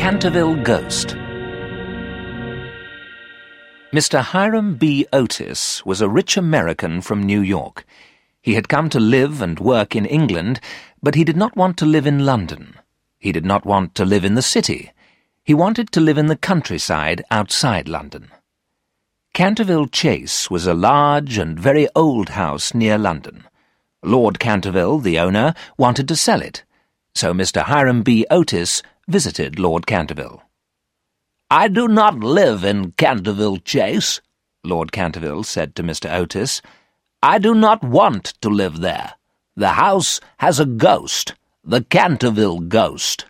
Canterville Ghost. Mr. Hiram B. Otis was a rich American from New York. He had come to live and work in England, but he did not want to live in London. He did not want to live in the city. He wanted to live in the countryside outside London. Canterville Chase was a large and very old house near London. Lord Canterville, the owner, wanted to sell it, so Mr. Hiram B. Otis visited Lord Canterville. I do not live in Canterville Chase, Lord Canterville said to Mr. Otis. I do not want to live there. The house has a ghost, the Canterville ghost.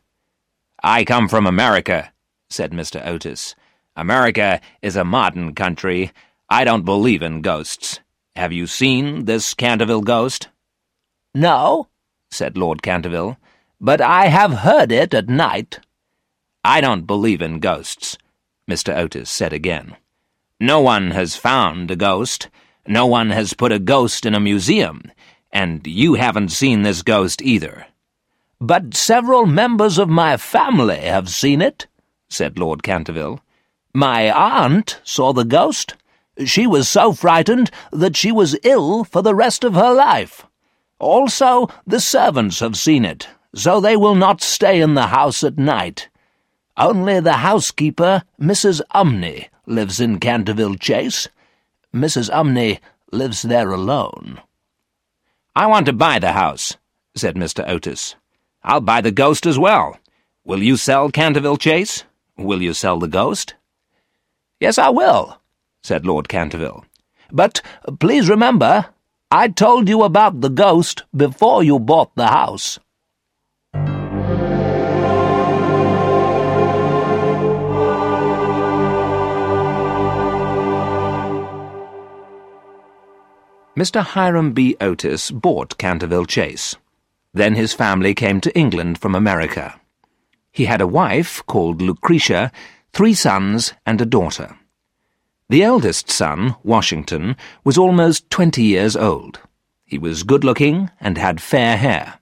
I come from America, said Mr. Otis. America is a modern country. I don't believe in ghosts. Have you seen this Canterville ghost? No, said Lord Canterville, but I have heard it at night. I don't believe in ghosts, Mr. Otis said again. No one has found a ghost. No one has put a ghost in a museum, and you haven't seen this ghost either. But several members of my family have seen it, said Lord Canterville. My aunt saw the ghost. She was so frightened that she was ill for the rest of her life. Also, the servants have seen it, so they will not stay in the house at night. Only the housekeeper, Mrs. Umney, lives in Canterville Chase. Mrs. Umney lives there alone. I want to buy the house, said Mr. Otis. I'll buy the ghost as well. Will you sell Canterville Chase? Will you sell the ghost? Yes, I will, said Lord Canterville. But please remember, I told you about the ghost before you bought the house. Mr. Hiram B. Otis bought Canterville Chase. Then his family came to England from America. He had a wife called Lucretia, three sons, and a daughter. The eldest son, Washington, was almost twenty years old. He was good-looking and had fair hair.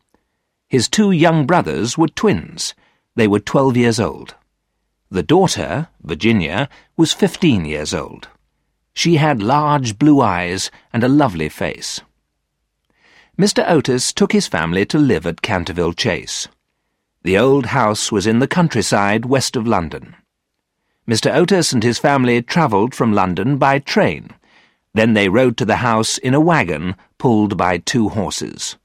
His two young brothers were twins. They were twelve years old. The daughter, Virginia, was fifteen years old. She had large blue eyes and a lovely face. Mr. Otis took his family to live at Canterville Chase. The old house was in the countryside west of London. Mr. Otis and his family travelled from London by train. Then they rode to the house in a wagon pulled by two horses.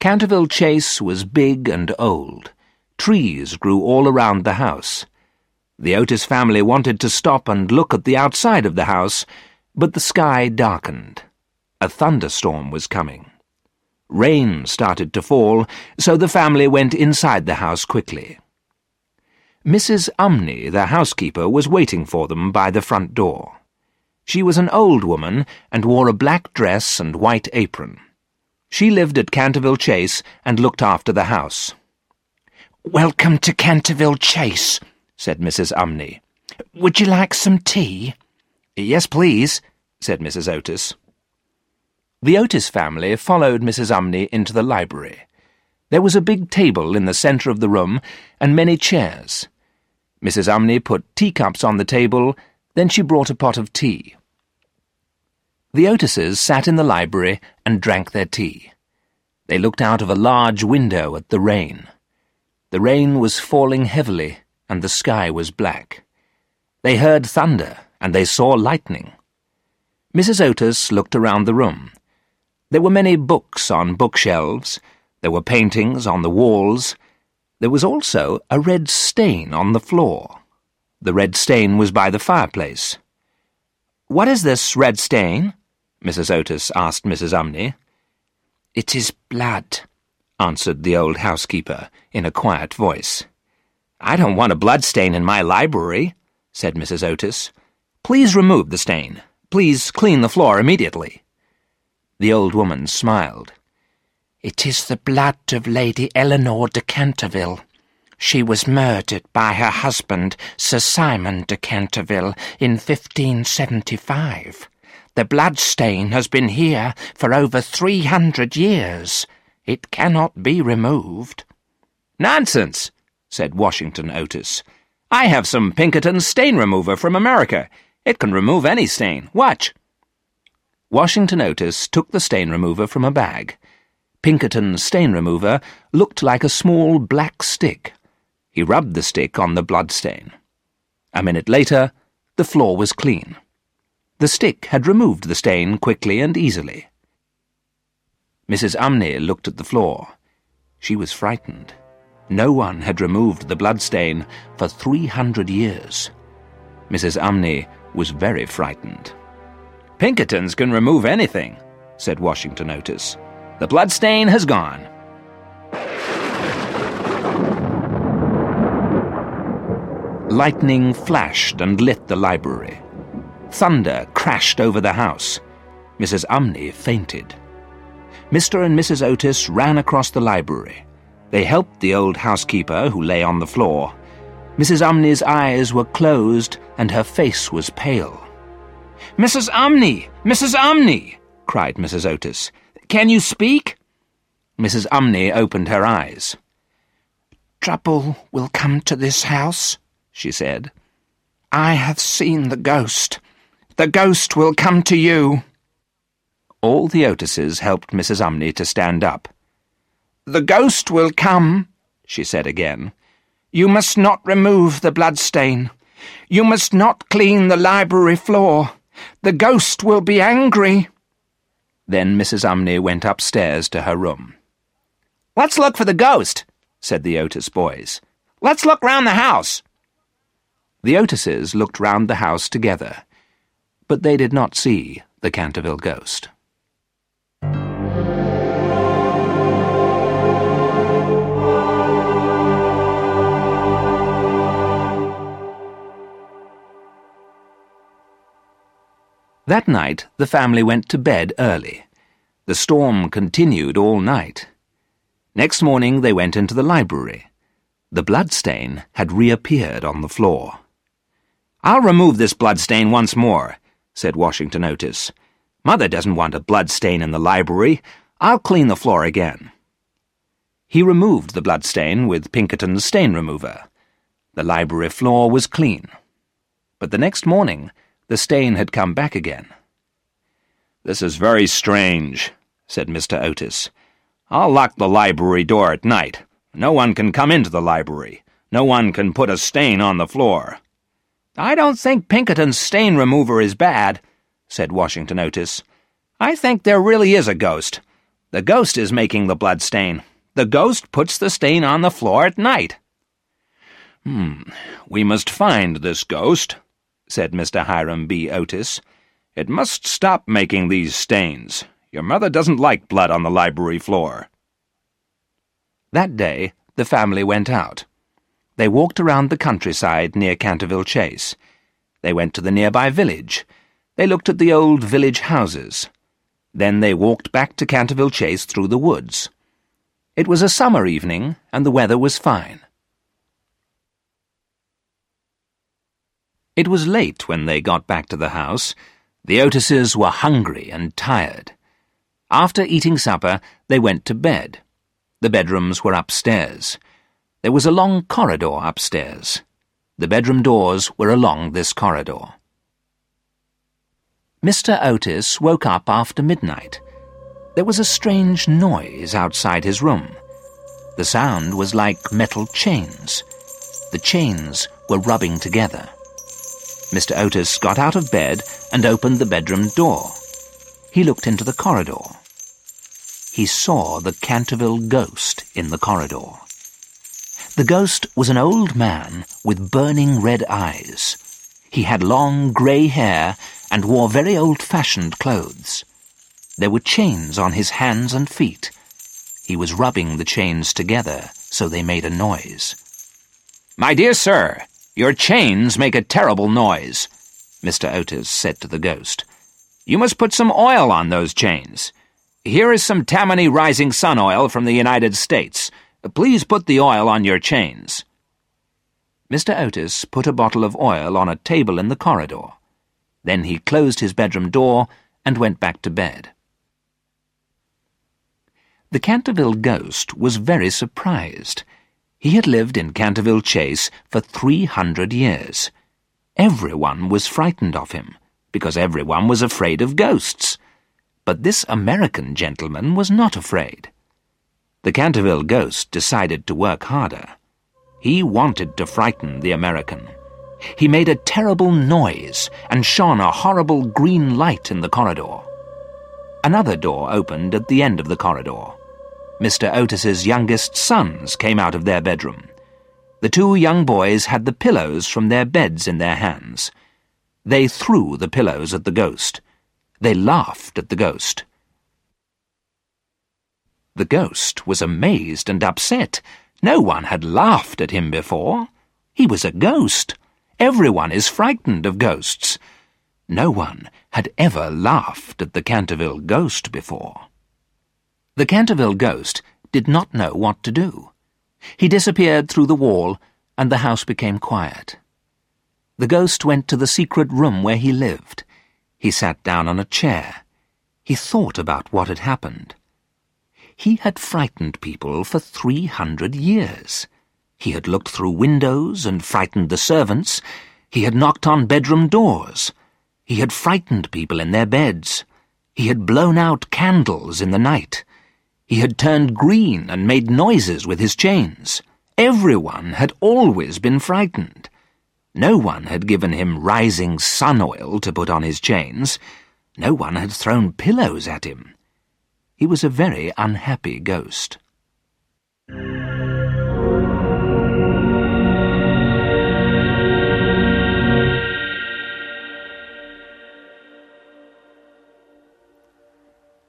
Canterville Chase was big and old. Trees grew all around the house. The Otis family wanted to stop and look at the outside of the house, but the sky darkened. A thunderstorm was coming. Rain started to fall, so the family went inside the house quickly. Mrs. Umney, the housekeeper, was waiting for them by the front door. She was an old woman and wore a black dress and white apron. She lived at Canterville Chase and looked after the house. Welcome to Canterville Chase, said Mrs. Umney. Would you like some tea? Yes, please, said Mrs. Otis. The Otis family followed Mrs. Umney into the library. There was a big table in the centre of the room and many chairs. Mrs. Umney put teacups on the table, then she brought a pot of tea. The Otises sat in the library and drank their tea. They looked out of a large window at the rain. The rain was falling heavily and the sky was black. They heard thunder, and they saw lightning. Mrs. Otis looked around the room. There were many books on bookshelves. There were paintings on the walls. There was also a red stain on the floor. The red stain was by the fireplace. What is this red stain? Mrs. Otis asked Mrs. Umney. It is blood, answered the old housekeeper in a quiet voice. I don't want a blood stain in my library, said Mrs. Otis. Please remove the stain. Please clean the floor immediately. The old woman smiled. It is the blood of Lady Eleanor de Canterville. She was murdered by her husband, Sir Simon de Canterville, in 1575. The blood stain has been here for over three hundred years. It cannot be removed. Nonsense, said Washington Otis. I have some Pinkerton stain remover from America. It can remove any stain. Watch. Washington Otis took the stain remover from a bag. Pinkerton's stain remover looked like a small black stick. He rubbed the stick on the blood stain. A minute later, the floor was clean. The stick had removed the stain quickly and easily. Mrs. Umney looked at the floor. She was frightened. No one had removed the bloodstain for three hundred years. Mrs. Umney was very frightened. Pinkertons can remove anything, said Washington Otis. The bloodstain has gone. Lightning flashed and lit the library. Thunder crashed over the house. Mrs. Umney fainted. Mr. and Mrs. Otis ran across the library. They helped the old housekeeper, who lay on the floor. Mrs. Umney's eyes were closed and her face was pale. Mrs. Umney! Mrs. Umney! cried Mrs. Otis. Can you speak? Mrs. Umney opened her eyes. Trouble will come to this house, she said. I have seen the ghost. The ghost will come to you. All the Otises helped Mrs. Umney to stand up. The ghost will come, she said again. You must not remove the bloodstain. You must not clean the library floor. The ghost will be angry. Then Mrs. Umney went upstairs to her room. Let's look for the ghost, said the Otis boys. Let's look round the house. The Otises looked round the house together, but they did not see the Canterville ghost. That night the family went to bed early. The storm continued all night. Next morning they went into the library. The bloodstain had reappeared on the floor. I'll remove this bloodstain once more, said Washington Otis. Mother doesn't want a bloodstain in the library. I'll clean the floor again. He removed the bloodstain with Pinkerton's stain remover. The library floor was clean. But the next morning, the stain had come back again. This is very strange, said Mr. Otis. I'll lock the library door at night. No one can come into the library. No one can put a stain on the floor. I don't think Pinkerton's stain remover is bad, said Washington Otis. I think there really is a ghost. The ghost is making the blood stain. The ghost puts the stain on the floor at night. Hmm, we must find this ghost, said Mr. Hiram B. Otis. It must stop making these stains. Your mother doesn't like blood on the library floor. That day, the family went out. They walked around the countryside near Canterville Chase. They went to the nearby village. They looked at the old village houses. Then they walked back to Canterville Chase through the woods. It was a summer evening, and the weather was fine. It was late when they got back to the house. The Otises were hungry and tired. After eating supper, they went to bed. The bedrooms were upstairs. There was a long corridor upstairs. The bedroom doors were along this corridor. Mr. Otis woke up after midnight. There was a strange noise outside his room. The sound was like metal chains. The chains were rubbing together. Mr. Otis got out of bed and opened the bedroom door. He looked into the corridor. He saw the Canterville ghost in the corridor. The ghost was an old man with burning red eyes. He had long grey hair and wore very old-fashioned clothes. There were chains on his hands and feet. He was rubbing the chains together so they made a noise. My dear sir, your chains make a terrible noise, Mr. Otis said to the ghost. You must put some oil on those chains. Here is some Tammany Rising Sun oil from the United States. Please put the oil on your chains. Mr. Otis put a bottle of oil on a table in the corridor. Then he closed his bedroom door and went back to bed. The Canterville ghost was very surprised. He had lived in Canterville Chase for 300 years. Everyone was frightened of him, because everyone was afraid of ghosts. But this American gentleman was not afraid. The Canterville ghost decided to work harder. He wanted to frighten the American. He made a terrible noise and shone a horrible green light in the corridor. Another door opened at the end of the corridor. Mr. Otis's youngest sons came out of their bedroom. The two young boys had the pillows from their beds in their hands. They threw the pillows at the ghost. They laughed at the ghost. The ghost was amazed and upset. No one had laughed at him before. He was a ghost. Everyone is frightened of ghosts. No one had ever laughed at the Canterville ghost before. The Canterville ghost did not know what to do. He disappeared through the wall, and the house became quiet. The ghost went to the secret room where he lived. He sat down on a chair. He thought about what had happened. He had frightened people for three hundred years. He had looked through windows and frightened the servants. He had knocked on bedroom doors. He had frightened people in their beds. He had blown out candles in the night. He had turned green and made noises with his chains. Everyone had always been frightened. No one had given him rising sun oil to put on his chains. No one had thrown pillows at him. He was a very unhappy ghost.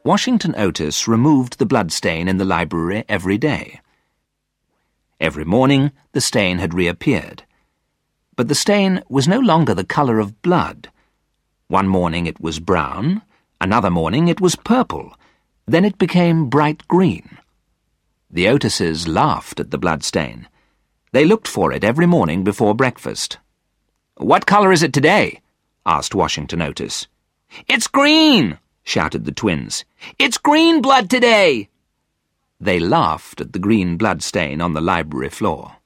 Washington Otis removed the bloodstain in the library every day. Every morning, the stain had reappeared. But the stain was no longer the colour of blood. One morning it was brown, another morning it was purple, then it became bright green. The Otises laughed at the bloodstain. They looked for it every morning before breakfast. What colour is it today? asked Washington Otis. It's green, shouted the twins. It's green blood today! They laughed at the green blood stain on the library floor.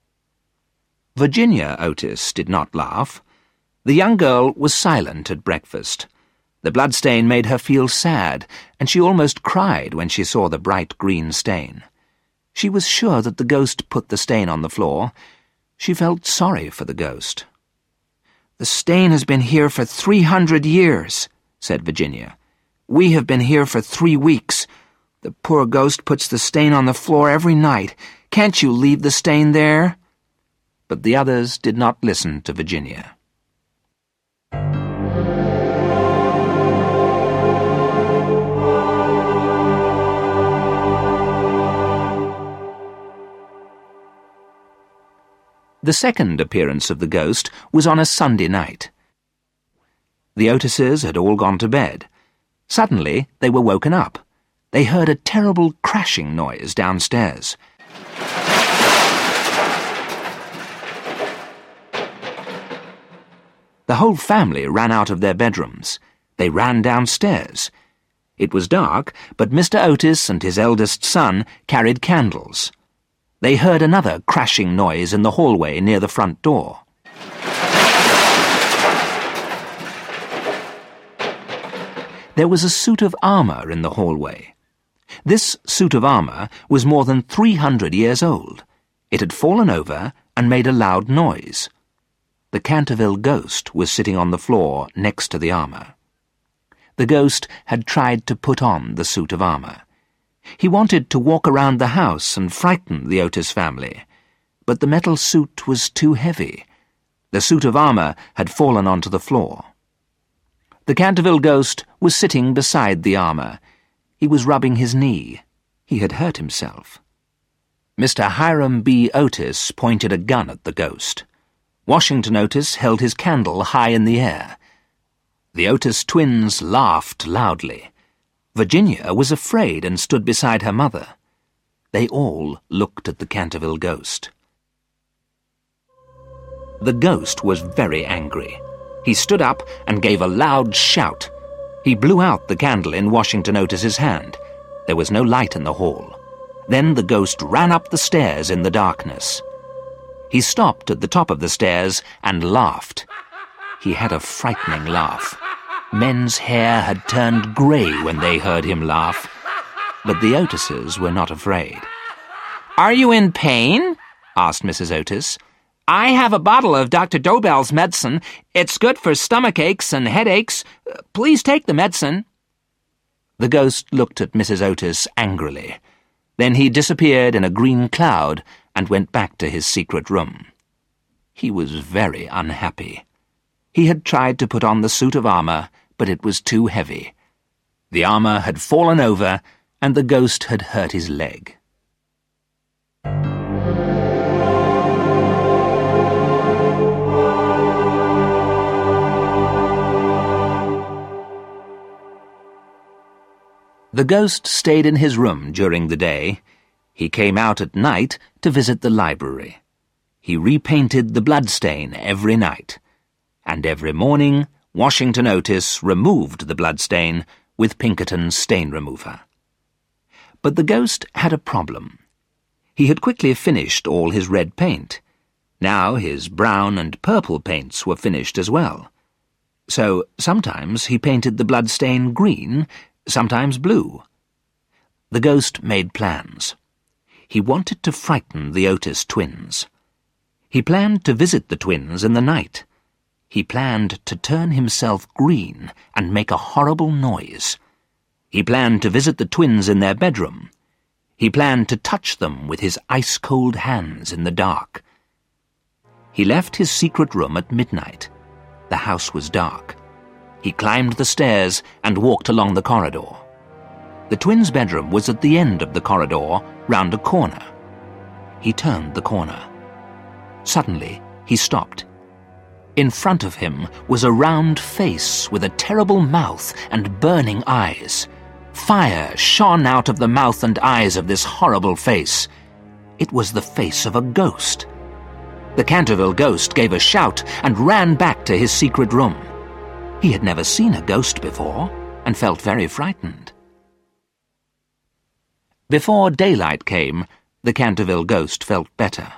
Virginia Otis did not laugh. The young girl was silent at breakfast. The blood stain made her feel sad, and she almost cried when she saw the bright green stain. She was sure that the ghost put the stain on the floor. She felt sorry for the ghost. The stain has been here for three hundred years, said Virginia. We have been here for three weeks. The poor ghost puts the stain on the floor every night. Can't you leave the stain there? But the others did not listen to Virginia. The second appearance of the ghost was on a Sunday night. The Otises had all gone to bed. Suddenly, they were woken up. They heard a terrible crashing noise downstairs. The whole family ran out of their bedrooms. They ran downstairs. It was dark, but Mr. Otis and his eldest son carried candles. They heard another crashing noise in the hallway near the front door. There was a suit of armour in the hallway. This suit of armour was more than three hundred years old. It had fallen over and made a loud noise. The Canterville ghost was sitting on the floor next to the armour. The ghost had tried to put on the suit of armour. He wanted to walk around the house and frighten the Otis family, but the metal suit was too heavy. The suit of armour had fallen onto the floor. The Canterville ghost was sitting beside the armour. He was rubbing his knee. He had hurt himself. Mr. Hiram B. Otis pointed a gun at the ghost. Washington Otis held his candle high in the air. The Otis twins laughed loudly. Virginia was afraid and stood beside her mother. They all looked at the Canterville ghost. The ghost was very angry. He stood up and gave a loud shout. He blew out the candle in Washington Otis's hand. There was no light in the hall. Then the ghost ran up the stairs in the darkness. He stopped at the top of the stairs and laughed. He had a frightening laugh. Men's hair had turned grey when they heard him laugh, but the Otises were not afraid. Are you in pain? asked Mrs. Otis. I have a bottle of Dr. Dobell's medicine. It's good for stomach aches and headaches. Please take the medicine. The ghost looked at Mrs. Otis angrily. Then he disappeared in a green cloud and went back to his secret room. He was very unhappy. He had tried to put on the suit of armour, but it was too heavy. The armour had fallen over, and the ghost had hurt his leg. The ghost stayed in his room during the day. He came out at night to visit the library. He repainted the bloodstain every night. And every morning, Washington Otis removed the bloodstain with Pinkerton's stain remover. But the ghost had a problem. He had quickly finished all his red paint. Now his brown and purple paints were finished as well. So sometimes he painted the bloodstain green sometimes blue. The ghost made plans. He wanted to frighten the Otis twins. He planned to visit the twins in the night. He planned to turn himself green and make a horrible noise. He planned to visit the twins in their bedroom. He planned to touch them with his ice-cold hands in the dark. He left his secret room at midnight. The house was dark. He climbed the stairs and walked along the corridor. The twins' bedroom was at the end of the corridor, round a corner. He turned the corner. Suddenly, he stopped. In front of him was a round face with a terrible mouth and burning eyes. Fire shone out of the mouth and eyes of this horrible face. It was the face of a ghost. The Canterville ghost gave a shout and ran back to his secret room. He had never seen a ghost before, and felt very frightened. Before daylight came, the Canterville ghost felt better.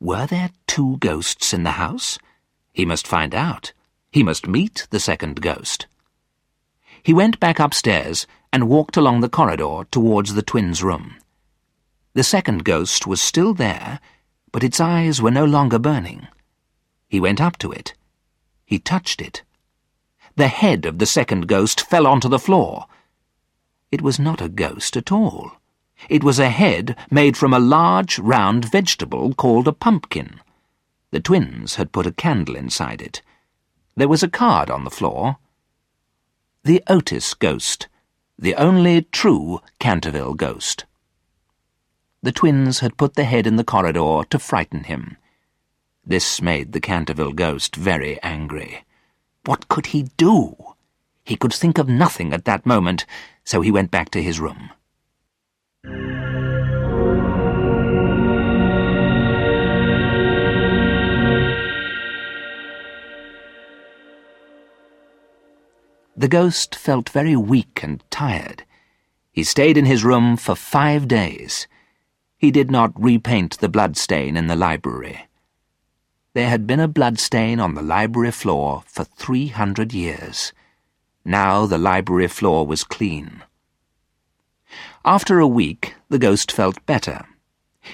Were there two ghosts in the house? He must find out. He must meet the second ghost. He went back upstairs and walked along the corridor towards the twins' room. The second ghost was still there, but its eyes were no longer burning. He went up to it. He touched it. The head of the second ghost fell onto the floor. It was not a ghost at all. It was a head made from a large, round vegetable called a pumpkin. The twins had put a candle inside it. There was a card on the floor. The Otis Ghost, the only true Canterville ghost. The twins had put the head in the corridor to frighten him. This made the Canterville ghost very angry. What could he do? He could think of nothing at that moment, so he went back to his room. The ghost felt very weak and tired. He stayed in his room for five days. He did not repaint the bloodstain in the library. There had been a bloodstain on the library floor for three hundred years. Now the library floor was clean. After a week, the ghost felt better.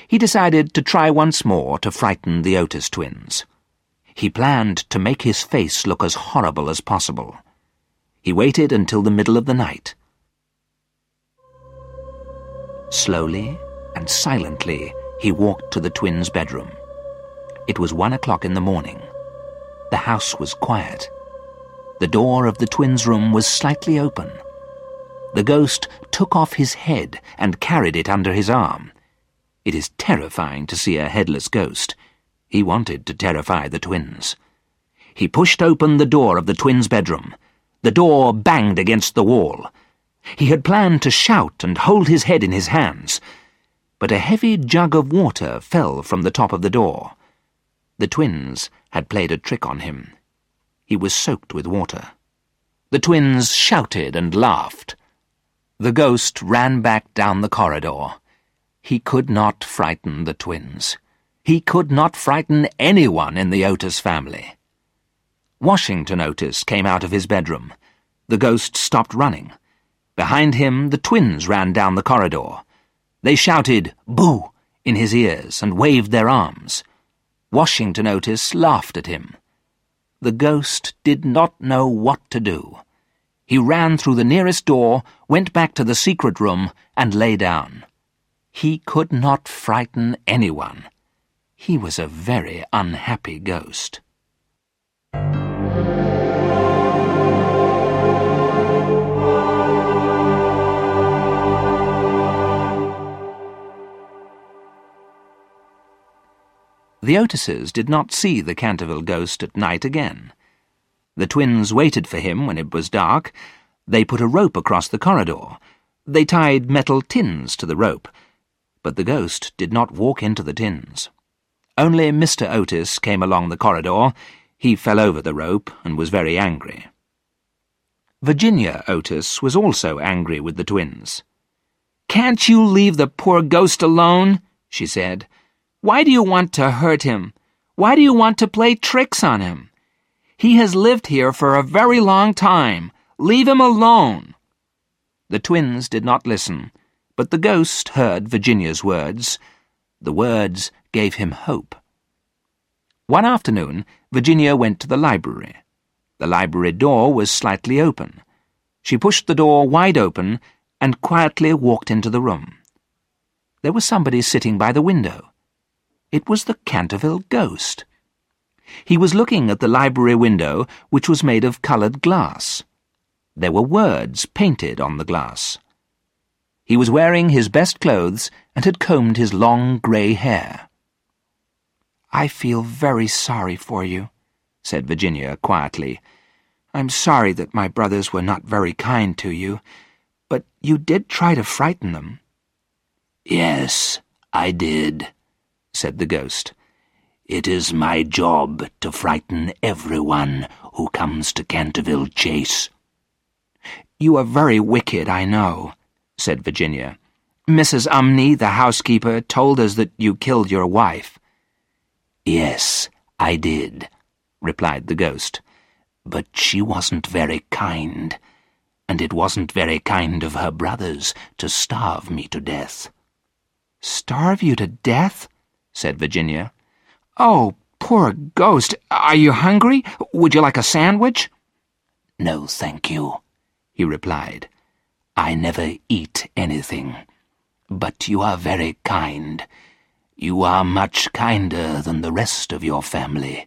He decided to try once more to frighten the Otis twins. He planned to make his face look as horrible as possible. He waited until the middle of the night. Slowly and silently, he walked to the twins' bedroom. It was one o'clock in the morning. The house was quiet. The door of the twins' room was slightly open. The ghost took off his head and carried it under his arm. It is terrifying to see a headless ghost. He wanted to terrify the twins. He pushed open the door of the twins' bedroom. The door banged against the wall. He had planned to shout and hold his head in his hands, but a heavy jug of water fell from the top of the door. The twins had played a trick on him. He was soaked with water. The twins shouted and laughed. The ghost ran back down the corridor. He could not frighten the twins. He could not frighten anyone in the Otis family. Washington Otis came out of his bedroom. The ghost stopped running. Behind him, the twins ran down the corridor. They shouted, Boo! in his ears and waved their arms. Washington Otis laughed at him. The ghost did not know what to do. He ran through the nearest door, went back to the secret room, and lay down. He could not frighten anyone. He was a very unhappy ghost. The Otises did not see the Canterville ghost at night again. The twins waited for him when it was dark. They put a rope across the corridor. They tied metal tins to the rope. But the ghost did not walk into the tins. Only Mr. Otis came along the corridor. He fell over the rope and was very angry. Virginia Otis was also angry with the twins. Can't you leave the poor ghost alone? she said. Why do you want to hurt him? Why do you want to play tricks on him? He has lived here for a very long time. Leave him alone. The twins did not listen, but the ghost heard Virginia's words. The words gave him hope. One afternoon, Virginia went to the library. The library door was slightly open. She pushed the door wide open and quietly walked into the room. There was somebody sitting by the window. It was the Canterville ghost. He was looking at the library window, which was made of coloured glass. There were words painted on the glass. He was wearing his best clothes and had combed his long grey hair. I feel very sorry for you, said Virginia quietly. I'm sorry that my brothers were not very kind to you, but you did try to frighten them. Yes, I did said the ghost. It is my job to frighten everyone who comes to Canterville Chase. You are very wicked, I know, said Virginia. Mrs. Umney, the housekeeper, told us that you killed your wife. Yes, I did, replied the ghost. But she wasn't very kind, and it wasn't very kind of her brothers to starve me to death. Starve you to death? Said Virginia. Oh, poor ghost. Are you hungry? Would you like a sandwich? No, thank you, he replied. I never eat anything. But you are very kind. You are much kinder than the rest of your family.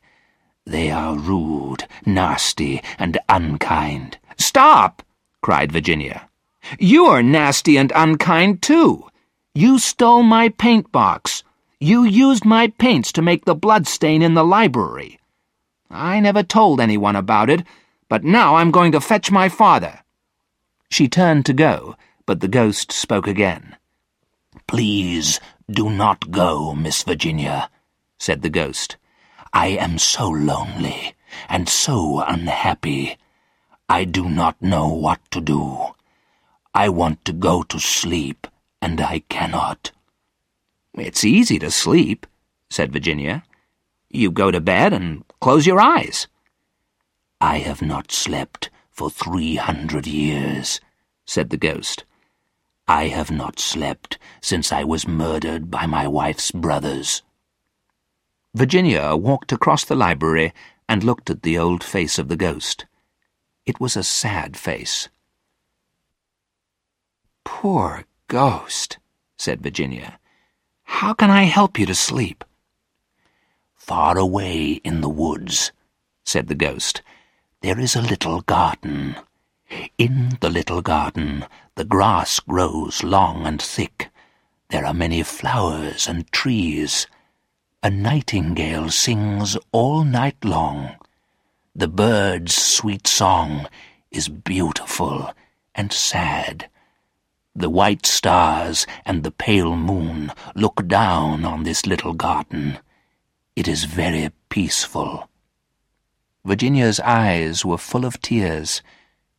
They are rude, nasty, and unkind. Stop! cried Virginia. You are nasty and unkind, too. You stole my paint box. You used my paints to make the blood stain in the library. I never told anyone about it, but now I'm going to fetch my father. She turned to go, but the ghost spoke again. Please do not go, Miss Virginia, said the ghost. I am so lonely and so unhappy. I do not know what to do. I want to go to sleep, and I cannot. It's easy to sleep, said Virginia. You go to bed and close your eyes. I have not slept for three hundred years, said the ghost. I have not slept since I was murdered by my wife's brothers. Virginia walked across the library and looked at the old face of the ghost. It was a sad face. Poor ghost, said Virginia. How can I help you to sleep? Far away in the woods, said the ghost, there is a little garden. In the little garden the grass grows long and thick. There are many flowers and trees. A nightingale sings all night long. The bird's sweet song is beautiful and sad. The white stars and the pale moon look down on this little garden. It is very peaceful. Virginia's eyes were full of tears.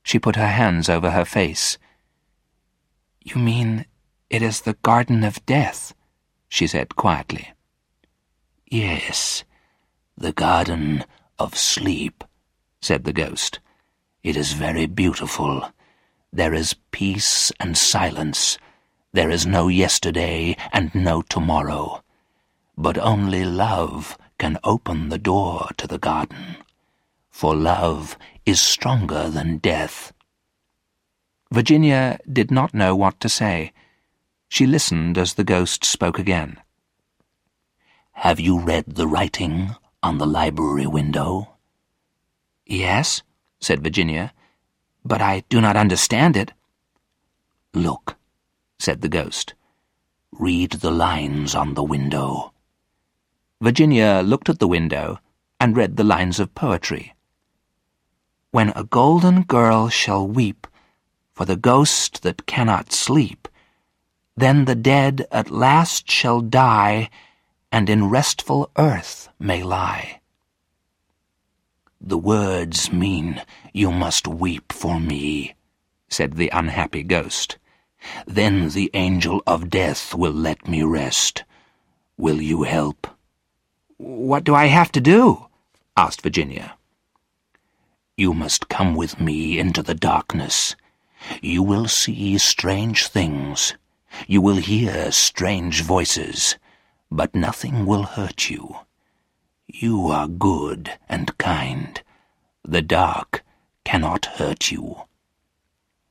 She put her hands over her face. You mean it is the Garden of Death? she said quietly. Yes, the Garden of Sleep, said the ghost. It is very beautiful. There is peace and silence. There is no yesterday and no tomorrow. But only love can open the door to the garden. For love is stronger than death. Virginia did not know what to say. She listened as the ghost spoke again. Have you read the writing on the library window? Yes, said Virginia, but I do not understand it. Look, said the ghost. Read the lines on the window. Virginia looked at the window and read the lines of poetry. When a golden girl shall weep for the ghost that cannot sleep, then the dead at last shall die and in restful earth may lie. The words mean you must weep for me, said the unhappy ghost. Then the angel of death will let me rest. Will you help? What do I have to do? asked Virginia. You must come with me into the darkness. You will see strange things. You will hear strange voices but nothing will hurt you. You are good and kind. The dark cannot hurt you.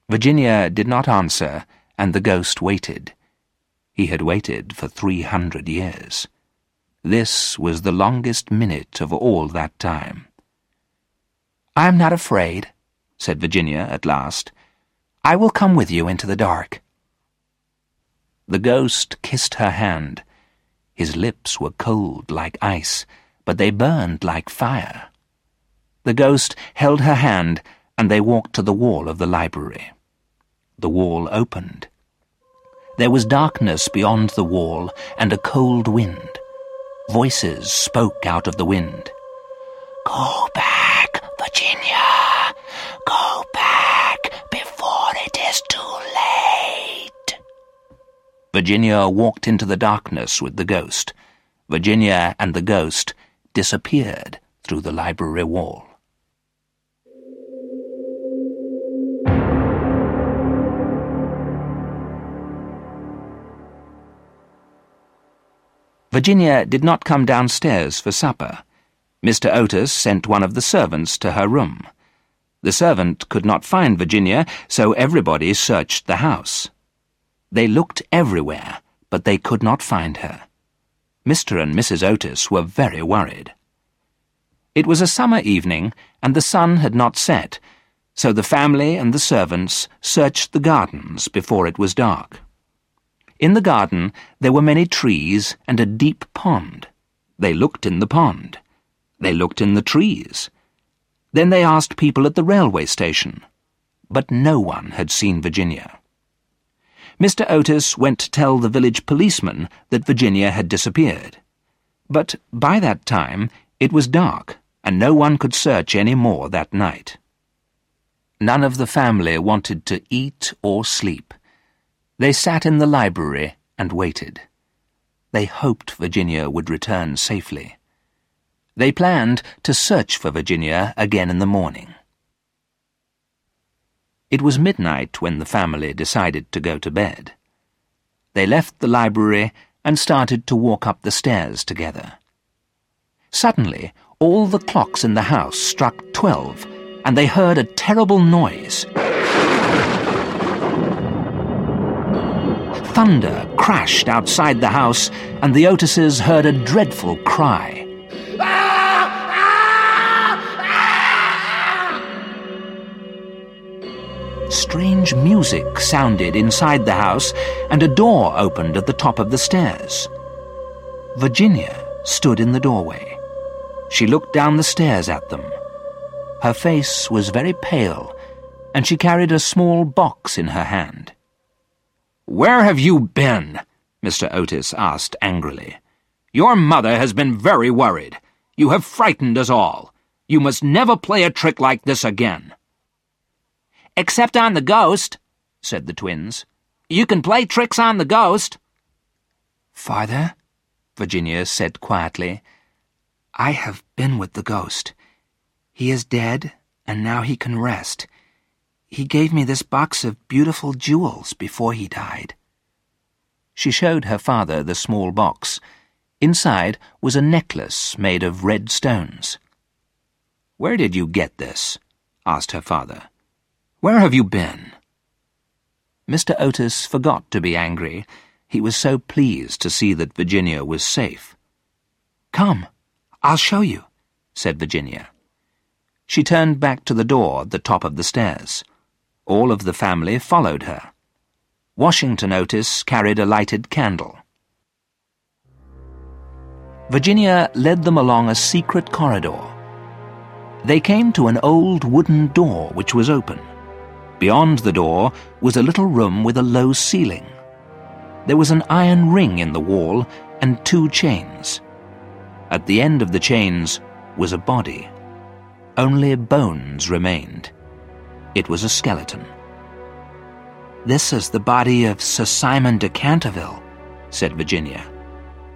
Virginia did not answer, and the ghost waited. He had waited for three hundred years. This was the longest minute of all that time. I am not afraid, said Virginia at last. I will come with you into the dark. The ghost kissed her hand his lips were cold like ice, but they burned like fire. The ghost held her hand, and they walked to the wall of the library. The wall opened. There was darkness beyond the wall, and a cold wind. Voices spoke out of the wind. Go back, Virginia. Go back before it is too late. Virginia walked into the darkness with the ghost. Virginia and the ghost disappeared through the library wall. Virginia did not come downstairs for supper. Mr. Otis sent one of the servants to her room. The servant could not find Virginia, so everybody searched the house. They looked everywhere, but they could not find her. Mr. and Mrs. Otis were very worried. It was a summer evening, and the sun had not set, so the family and the servants searched the gardens before it was dark. In the garden there were many trees and a deep pond. They looked in the pond. They looked in the trees. Then they asked people at the railway station. But no one had seen Virginia. Mr. Otis went to tell the village policeman that Virginia had disappeared. But by that time it was dark, and no one could search any more that night. None of the family wanted to eat or sleep. They sat in the library and waited. They hoped Virginia would return safely. They planned to search for Virginia again in the morning. It was midnight when the family decided to go to bed. They left the library and started to walk up the stairs together. Suddenly, all the clocks in the house struck twelve, and they heard a terrible noise. Thunder crashed outside the house, and the Otises heard a dreadful cry. Strange music sounded inside the house, and a door opened at the top of the stairs. Virginia stood in the doorway. She looked down the stairs at them. Her face was very pale, and she carried a small box in her hand. Where have you been? Mr. Otis asked angrily. Your mother has been very worried. You have frightened us all. You must never play a trick like this again. Except on the ghost, said the twins. You can play tricks on the ghost. Father, Virginia said quietly. I have been with the ghost. He is dead, and now he can rest. He gave me this box of beautiful jewels before he died. She showed her father the small box. Inside was a necklace made of red stones. Where did you get this? asked her father. Where have you been? Mr. Otis forgot to be angry. He was so pleased to see that Virginia was safe. Come, I'll show you, said Virginia. She turned back to the door at the top of the stairs. All of the family followed her. Washington Otis carried a lighted candle. Virginia led them along a secret corridor. They came to an old wooden door which was open. Beyond the door was a little room with a low ceiling. There was an iron ring in the wall and two chains. At the end of the chains was a body. Only bones remained. It was a skeleton. This is the body of Sir Simon de Canterville, said Virginia.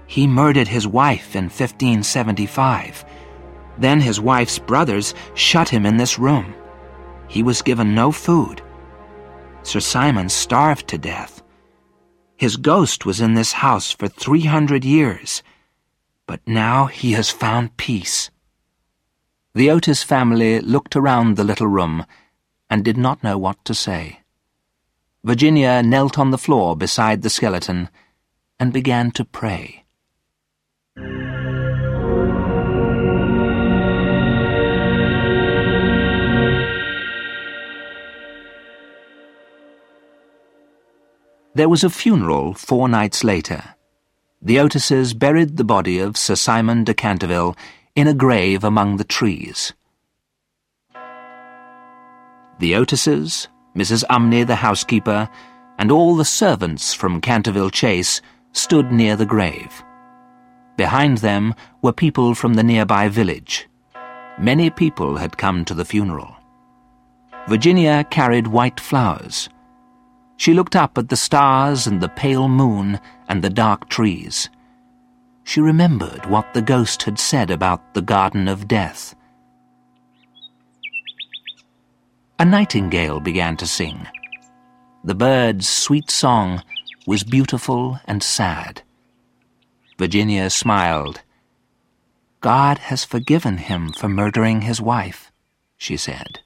He murdered his wife in 1575. Then his wife's brothers shut him in this room. He was given no food. Sir Simon starved to death. His ghost was in this house for 300 years, but now he has found peace. The Otis family looked around the little room and did not know what to say. Virginia knelt on the floor beside the skeleton and began to pray. There was a funeral four nights later. The Otises buried the body of Sir Simon de Canterville in a grave among the trees. The Otises, Mrs. Umney the housekeeper, and all the servants from Canterville Chase stood near the grave. Behind them were people from the nearby village. Many people had come to the funeral. Virginia carried white flowers. She looked up at the stars and the pale moon and the dark trees. She remembered what the ghost had said about the Garden of Death. A nightingale began to sing. The bird's sweet song was beautiful and sad. Virginia smiled. God has forgiven him for murdering his wife, she said.